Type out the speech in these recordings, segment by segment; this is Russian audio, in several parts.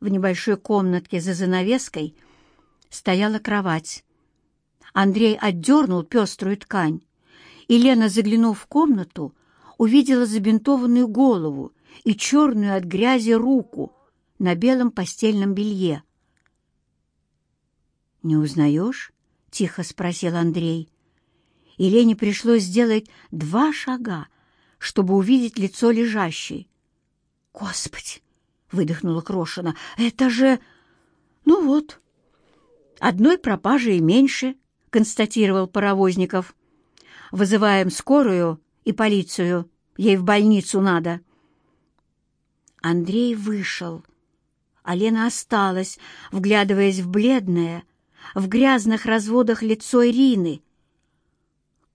в небольшой комнатке за занавеской стояла кровать. Андрей отдернул пеструю ткань, и Лена, заглянув в комнату, увидела забинтованную голову и черную от грязи руку на белом постельном белье. «Не узнаешь?» — тихо спросил Андрей. И Лене пришлось сделать два шага, чтобы увидеть лицо лежащей. «Господи!» — выдохнула Крошина. «Это же...» «Ну вот, одной пропажи и меньше», — констатировал Паровозников. «Вызываем скорую и полицию. Ей в больницу надо». Андрей вышел. А Лена осталась, вглядываясь в бледное, в грязных разводах лицо Ирины.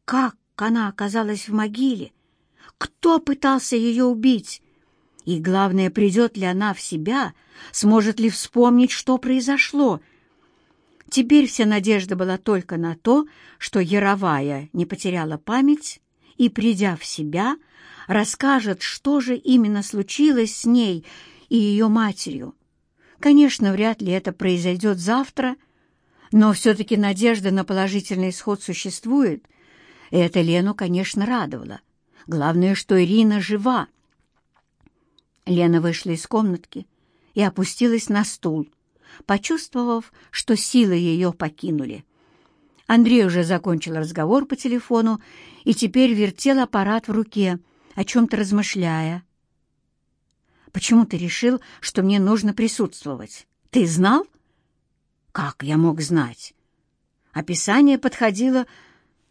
Как она оказалась в могиле? Кто пытался ее убить? И главное, придет ли она в себя, сможет ли вспомнить, что произошло. Теперь вся надежда была только на то, что Яровая не потеряла память и, придя в себя, расскажет, что же именно случилось с ней и ее матерью. Конечно, вряд ли это произойдет завтра, но все-таки надежда на положительный исход существует. И это Лену, конечно, радовало. Главное, что Ирина жива. Лена вышла из комнатки и опустилась на стул, почувствовав, что силы ее покинули. Андрей уже закончил разговор по телефону и теперь вертел аппарат в руке, о чем-то размышляя. «Почему ты решил, что мне нужно присутствовать? Ты знал?» «Как я мог знать?» «Описание подходило.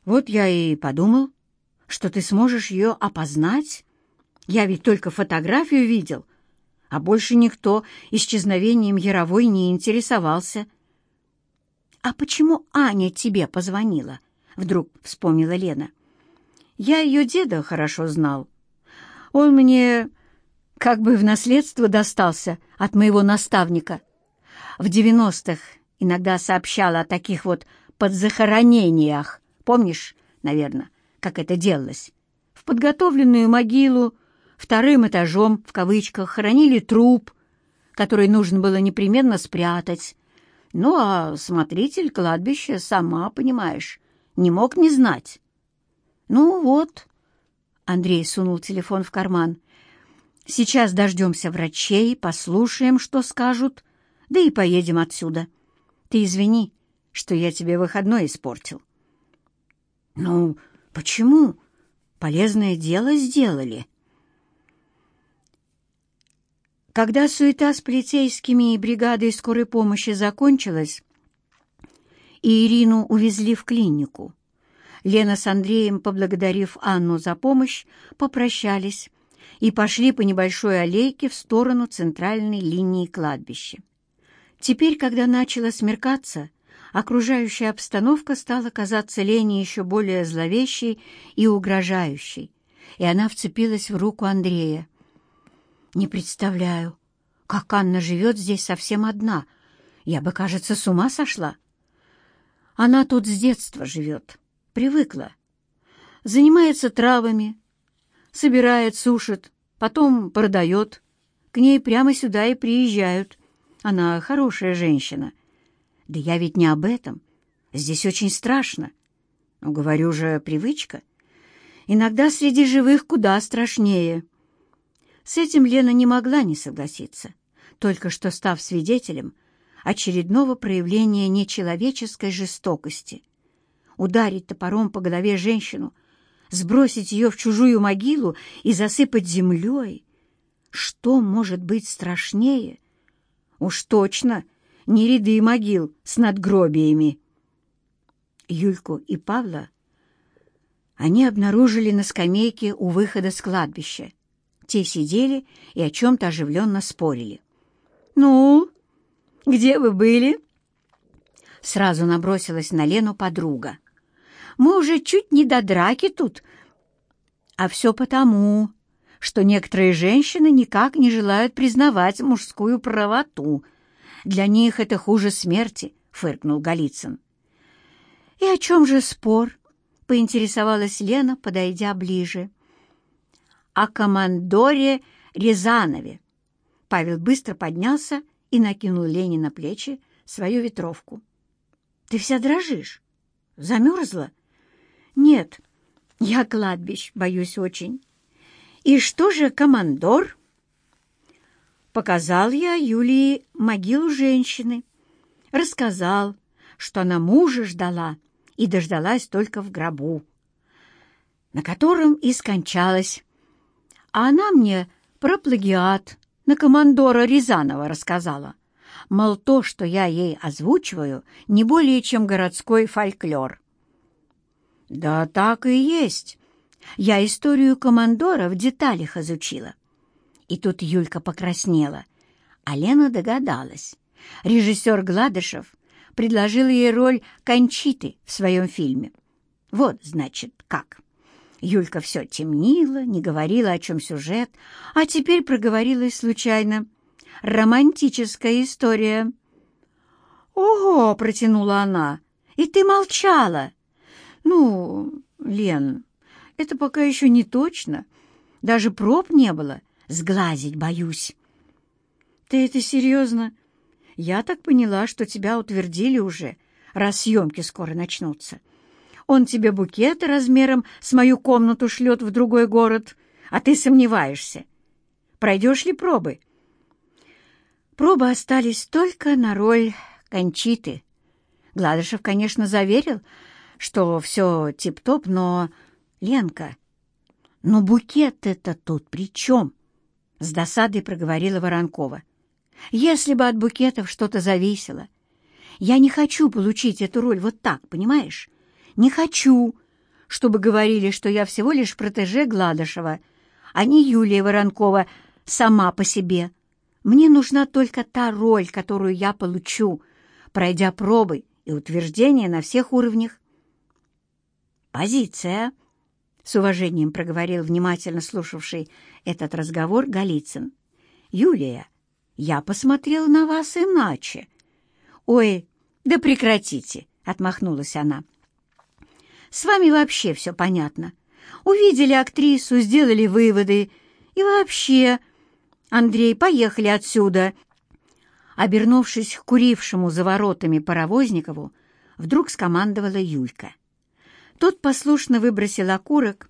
Вот я и подумал, что ты сможешь ее опознать». Я ведь только фотографию видел, а больше никто исчезновением Яровой не интересовался. — А почему Аня тебе позвонила? — вдруг вспомнила Лена. — Я ее деда хорошо знал. Он мне как бы в наследство достался от моего наставника. В девяностых иногда сообщала о таких вот подзахоронениях. Помнишь, наверное, как это делалось? В подготовленную могилу вторым этажом, в кавычках, хранили труп, который нужно было непременно спрятать. Ну а смотритель кладбища, сама понимаешь, не мог не знать. «Ну вот», — Андрей сунул телефон в карман, — «сейчас дождемся врачей, послушаем, что скажут, да и поедем отсюда. Ты извини, что я тебе выходной испортил». «Ну, почему? Полезное дело сделали», когда суета с полицейскими и бригадой скорой помощи закончилась, и Ирину увезли в клинику, Лена с Андреем, поблагодарив Анну за помощь, попрощались и пошли по небольшой аллейке в сторону центральной линии кладбища. Теперь, когда начало смеркаться, окружающая обстановка стала казаться Лене еще более зловещей и угрожающей, и она вцепилась в руку Андрея — не представляю, как Анна живет здесь совсем одна. Я бы, кажется, с ума сошла. Она тут с детства живет, привыкла. Занимается травами, собирает, сушит, потом продает. К ней прямо сюда и приезжают. Она хорошая женщина. Да я ведь не об этом. Здесь очень страшно. Но, говорю же, привычка. Иногда среди живых куда страшнее. С этим Лена не могла не согласиться, только что став свидетелем очередного проявления нечеловеческой жестокости. Ударить топором по голове женщину, сбросить ее в чужую могилу и засыпать землей. Что может быть страшнее? Уж точно не ряды могил с надгробиями. Юльку и Павла они обнаружили на скамейке у выхода с кладбища те сидели и о чем-то оживленно спорили. «Ну, где вы были?» Сразу набросилась на Лену подруга. «Мы уже чуть не до драки тут, а все потому, что некоторые женщины никак не желают признавать мужскую правоту. Для них это хуже смерти», — фыркнул Голицын. «И о чем же спор?» — поинтересовалась Лена, подойдя ближе о командоре Рязанове. Павел быстро поднялся и накинул Лене на плечи свою ветровку. «Ты вся дрожишь? Замерзла?» «Нет, я кладбищ боюсь очень. И что же командор?» Показал я Юлии могилу женщины. Рассказал, что она мужа ждала и дождалась только в гробу, на котором и скончалась а она мне про плагиат на командора Рязанова рассказала. Мол, то, что я ей озвучиваю, не более чем городской фольклор. Да так и есть. Я историю командора в деталях изучила. И тут Юлька покраснела, а Лена догадалась. Режиссер Гладышев предложил ей роль Кончиты в своем фильме. Вот, значит, как. Юлька все темнила, не говорила, о чем сюжет, а теперь проговорилась случайно. «Романтическая история». «Ого!» — протянула она. «И ты молчала!» «Ну, Лен, это пока еще не точно. Даже проб не было. Сглазить боюсь». «Ты это серьезно? Я так поняла, что тебя утвердили уже, раз съемки скоро начнутся». Он тебе букет размером с мою комнату шлет в другой город, а ты сомневаешься. Пройдешь ли пробы? Пробы остались только на роль Кончиты. Гладышев, конечно, заверил, что все тип-топ, но... Ленка, Ну букет это тут при чем? С досадой проговорила Воронкова. Если бы от букетов что-то зависело. Я не хочу получить эту роль вот так, понимаешь? не хочу, чтобы говорили, что я всего лишь протеже Гладышева, а не Юлия Воронкова сама по себе. Мне нужна только та роль, которую я получу, пройдя пробы и утверждения на всех уровнях. «Позиция», — с уважением проговорил внимательно слушавший этот разговор Голицын. «Юлия, я посмотрел на вас иначе». «Ой, да прекратите!» — отмахнулась она. С вами вообще все понятно. Увидели актрису, сделали выводы. И вообще... Андрей, поехали отсюда!» Обернувшись к курившему за воротами паровозникову, вдруг скомандовала Юлька. Тот послушно выбросил окурок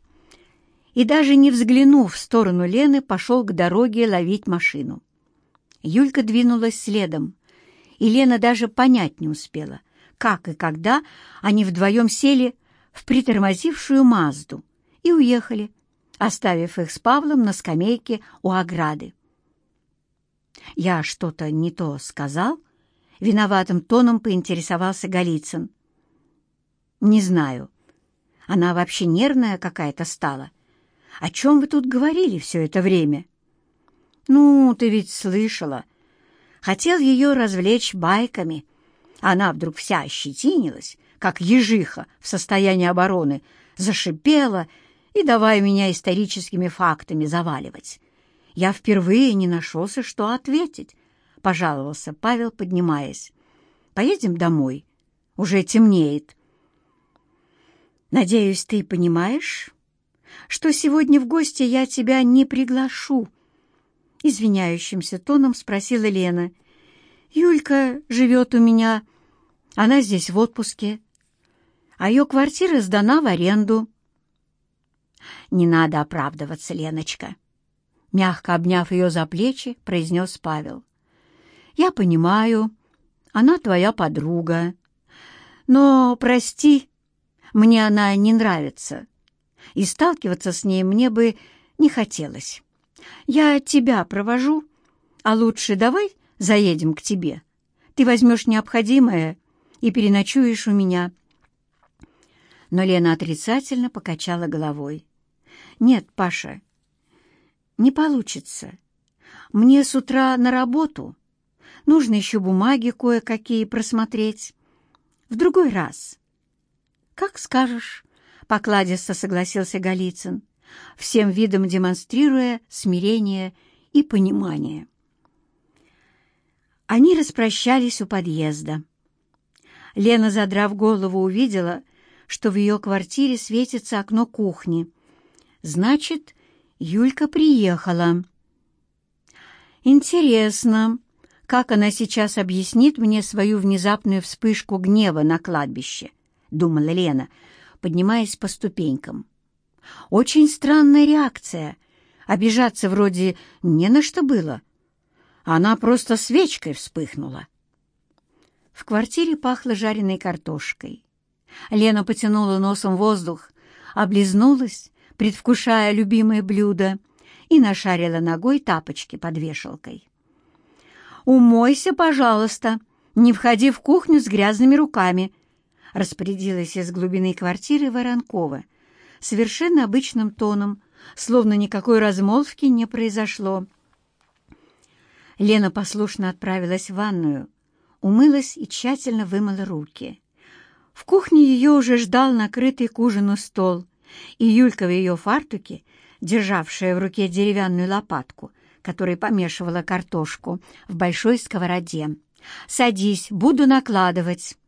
и, даже не взглянув в сторону Лены, пошел к дороге ловить машину. Юлька двинулась следом, и Лена даже понять не успела, как и когда они вдвоем сели в притормозившую Мазду и уехали, оставив их с Павлом на скамейке у ограды. «Я что-то не то сказал?» — виноватым тоном поинтересовался Голицын. «Не знаю. Она вообще нервная какая-то стала. О чем вы тут говорили все это время?» «Ну, ты ведь слышала. Хотел ее развлечь байками. Она вдруг вся ощетинилась, как ежиха в состоянии обороны, зашипела и давая меня историческими фактами заваливать. Я впервые не нашелся, что ответить, — пожаловался Павел, поднимаясь. «Поедем домой. Уже темнеет». «Надеюсь, ты понимаешь, что сегодня в гости я тебя не приглашу?» Извиняющимся тоном спросила Лена. «Юлька живет у меня. Она здесь в отпуске а ее квартира сдана в аренду. «Не надо оправдываться, Леночка», — мягко обняв ее за плечи, произнес Павел. «Я понимаю, она твоя подруга. Но, прости, мне она не нравится, и сталкиваться с ней мне бы не хотелось. Я тебя провожу, а лучше давай заедем к тебе. Ты возьмешь необходимое и переночуешь у меня но Лена отрицательно покачала головой. «Нет, Паша, не получится. Мне с утра на работу. Нужно еще бумаги кое-какие просмотреть. В другой раз». «Как скажешь», — покладисто согласился Голицын, всем видом демонстрируя смирение и понимание. Они распрощались у подъезда. Лена, задрав голову, увидела, что в ее квартире светится окно кухни. Значит, Юлька приехала. Интересно, как она сейчас объяснит мне свою внезапную вспышку гнева на кладбище, думала Лена, поднимаясь по ступенькам. Очень странная реакция. Обижаться вроде не на что было. Она просто свечкой вспыхнула. В квартире пахло жареной картошкой. Лена потянула носом воздух, облизнулась, предвкушая любимое блюдо, и нашарила ногой тапочки под вешалкой. «Умойся, пожалуйста, не входи в кухню с грязными руками», распорядилась из глубины квартиры Воронкова совершенно обычным тоном, словно никакой размолвки не произошло. Лена послушно отправилась в ванную, умылась и тщательно вымыла руки. В кухне ее уже ждал накрытый к ужину стол, и Юлька в ее фартуке, державшая в руке деревянную лопатку, которой помешивала картошку в большой сковороде. «Садись, буду накладывать».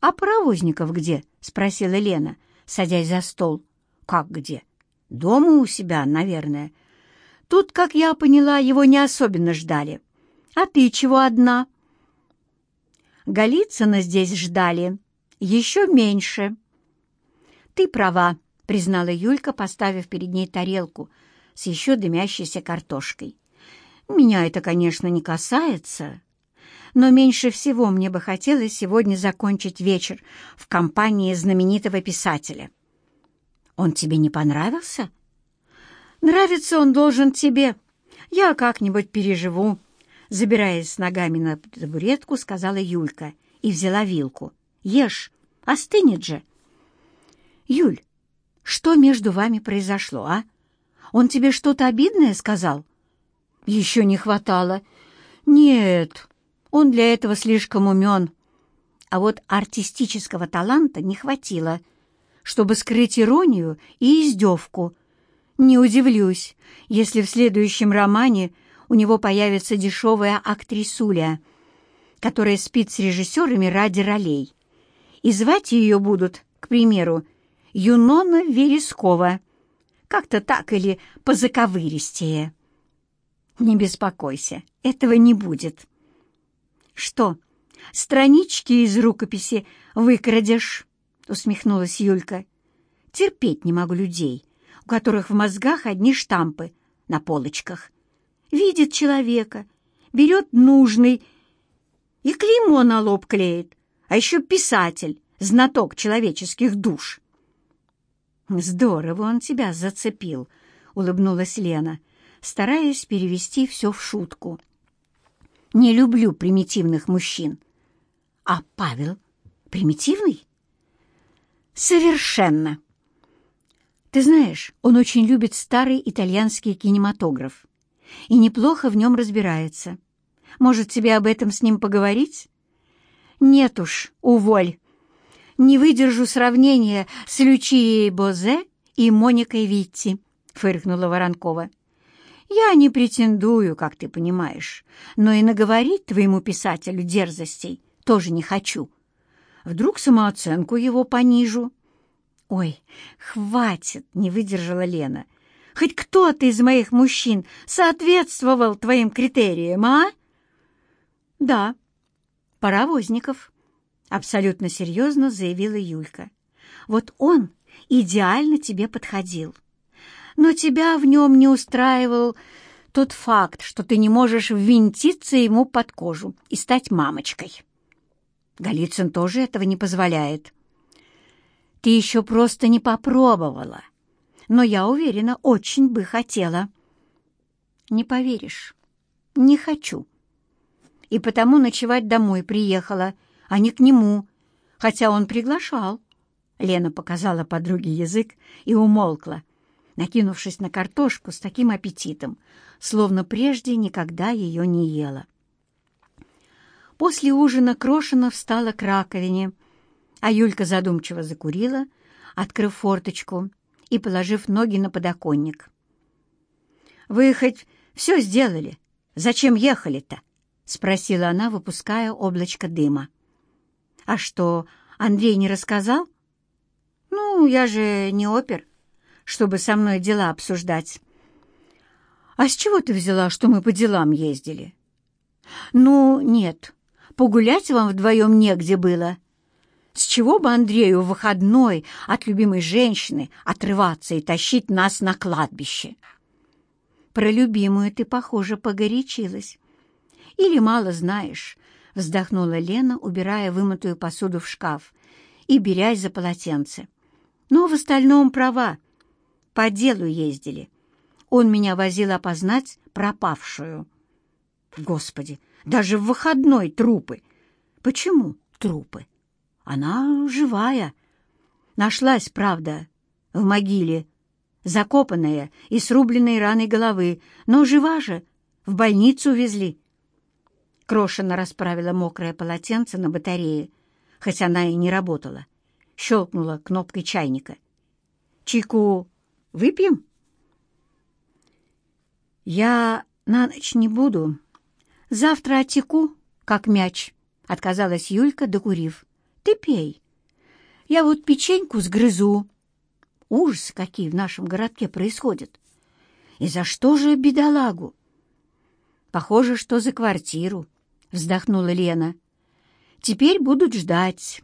«А паровозников где?» — спросила Лена, садясь за стол. «Как где?» «Дома у себя, наверное». «Тут, как я поняла, его не особенно ждали. А ты чего одна?» «Голицына здесь ждали», еще меньше». «Ты права», — признала Юлька, поставив перед ней тарелку с еще дымящейся картошкой. «Меня это, конечно, не касается, но меньше всего мне бы хотелось сегодня закончить вечер в компании знаменитого писателя». «Он тебе не понравился?» «Нравится он должен тебе. Я как-нибудь переживу», — забираясь с ногами на табуретку, сказала Юлька и взяла вилку. Ешь, остынет же. Юль, что между вами произошло, а? Он тебе что-то обидное сказал? Еще не хватало. Нет, он для этого слишком умен. А вот артистического таланта не хватило, чтобы скрыть иронию и издевку. Не удивлюсь, если в следующем романе у него появится дешевая актрисуля, которая спит с режиссерами ради ролей и звать ее будут, к примеру, Юнона Верескова. Как-то так или позаковыристее. Не беспокойся, этого не будет. Что, странички из рукописи выкрадешь? Усмехнулась Юлька. Терпеть не могу людей, у которых в мозгах одни штампы на полочках. Видит человека, берет нужный и клеймо на лоб клеит, а еще писатель, знаток человеческих душ». «Здорово он тебя зацепил», — улыбнулась Лена, стараясь перевести все в шутку. «Не люблю примитивных мужчин». «А Павел примитивный?» «Совершенно!» «Ты знаешь, он очень любит старый итальянский кинематограф и неплохо в нем разбирается. Может, тебе об этом с ним поговорить?» Нет уж, уволь. Не выдержу сравнения с Лючией Бозе и Моникой Витти, фыркнула Воронкова. Я не претендую, как ты понимаешь, но и наговорить твоему писателю дерзостей тоже не хочу. Вдруг самооценку его понижу. Ой, хватит, не выдержала Лена. Хоть кто-то из моих мужчин соответствовал твоим критериям, а? Да, паровозников», — абсолютно серьезно заявила Юлька. «Вот он идеально тебе подходил. Но тебя в нем не устраивал тот факт, что ты не можешь ввинтиться ему под кожу и стать мамочкой. Голицын тоже этого не позволяет. Ты еще просто не попробовала, но я уверена, очень бы хотела. Не поверишь, не хочу и потому ночевать домой приехала, а не к нему, хотя он приглашал. Лена показала подруге язык и умолкла, накинувшись на картошку с таким аппетитом, словно прежде никогда ее не ела. После ужина Крошина встала к раковине, а Юлька задумчиво закурила, открыв форточку и положив ноги на подоконник. «Вы хоть все сделали? Зачем ехали-то?» — спросила она, выпуская облачко дыма. «А что, Андрей не рассказал?» «Ну, я же не опер, чтобы со мной дела обсуждать». «А с чего ты взяла, что мы по делам ездили?» «Ну, нет, погулять вам вдвоем негде было. С чего бы Андрею в выходной от любимой женщины отрываться и тащить нас на кладбище?» «Про любимую ты, похоже, погорячилась» или мало знаешь», — вздохнула Лена, убирая вымытую посуду в шкаф и берясь за полотенце. «Но в остальном права. По делу ездили. Он меня возил опознать пропавшую». «Господи, даже в выходной трупы!» «Почему трупы?» «Она живая. Нашлась, правда, в могиле, закопанная и срубленной раной головы, но жива же, в больницу везли». Крошина расправила мокрое полотенце на батарее, хоть она и не работала. Щелкнула кнопкой чайника. «Чайку выпьем?» «Я на ночь не буду. Завтра отеку, как мяч», — отказалась Юлька, докурив. «Ты пей. Я вот печеньку сгрызу. Ужас, какие в нашем городке происходят. И за что же бедолагу? Похоже, что за квартиру. — вздохнула Лена. «Теперь будут ждать,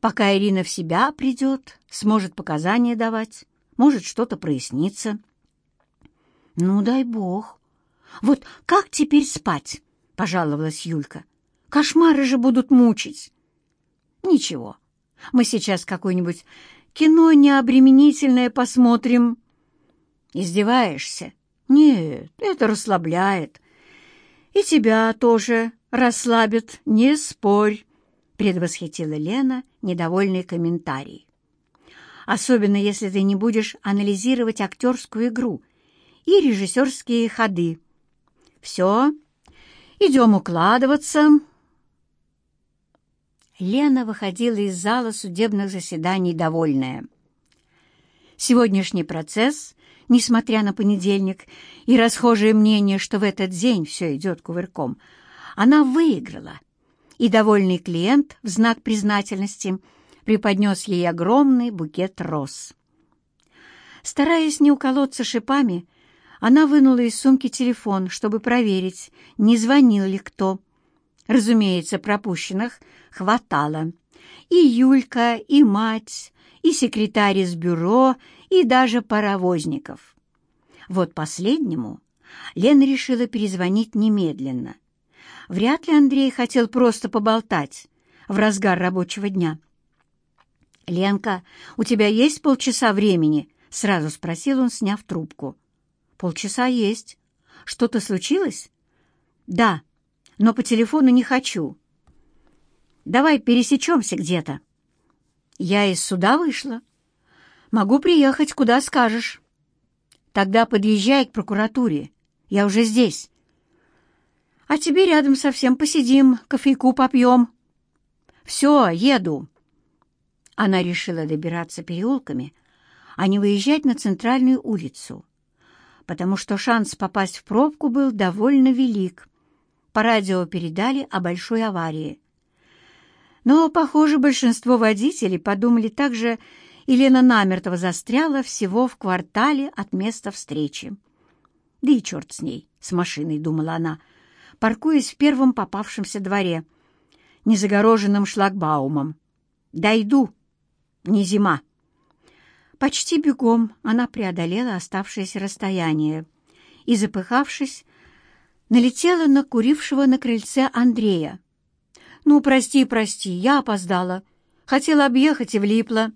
пока Ирина в себя придет, сможет показания давать, может что-то проясниться». «Ну, дай бог. Вот как теперь спать?» — пожаловалась Юлька. «Кошмары же будут мучить». «Ничего, мы сейчас какое-нибудь кино необременительное посмотрим». «Издеваешься?» «Нет, это расслабляет. И тебя тоже расслабит, не спорь», — предвосхитила Лена недовольный комментарий. «Особенно, если ты не будешь анализировать актерскую игру и режиссерские ходы. Все, идем укладываться». Лена выходила из зала судебных заседаний довольная. Сегодняшний процесс, несмотря на понедельник и расхожее мнение, что в этот день все идет кувырком, — она выиграла. И довольный клиент в знак признательности преподнес ей огромный букет роз. Стараясь не уколоться шипами, она вынула из сумки телефон, чтобы проверить, не звонил ли кто. Разумеется, пропущенных хватало. И Юлька, и мать, и секретарь из бюро, и даже паровозников. Вот последнему Лена решила перезвонить немедленно — Вряд ли Андрей хотел просто поболтать в разгар рабочего дня. «Ленка, у тебя есть полчаса времени?» — сразу спросил он, сняв трубку. «Полчаса есть. Что-то случилось?» «Да, но по телефону не хочу. Давай пересечемся где-то». «Я из суда вышла. Могу приехать, куда скажешь. Тогда подъезжай к прокуратуре. Я уже здесь». А тебе рядом совсем посидим, кофейку попьем. Все, еду. Она решила добираться переулками, а не выезжать на центральную улицу, потому что шанс попасть в пробку был довольно велик. По радио передали о большой аварии. Но, похоже, большинство водителей подумали так же, Елена намертво застряла всего в квартале от места встречи. «Да и черт с ней, с машиной», — думала она, — паркуясь в первом попавшемся дворе, незагороженным шлагбаумом. «Дойду! Не зима!» Почти бегом она преодолела оставшееся расстояние и, запыхавшись, налетела на курившего на крыльце Андрея. «Ну, прости, прости, я опоздала. Хотела объехать и влипла».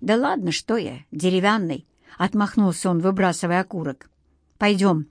«Да ладно, что я, деревянный!» — отмахнулся он, выбрасывая окурок. «Пойдем».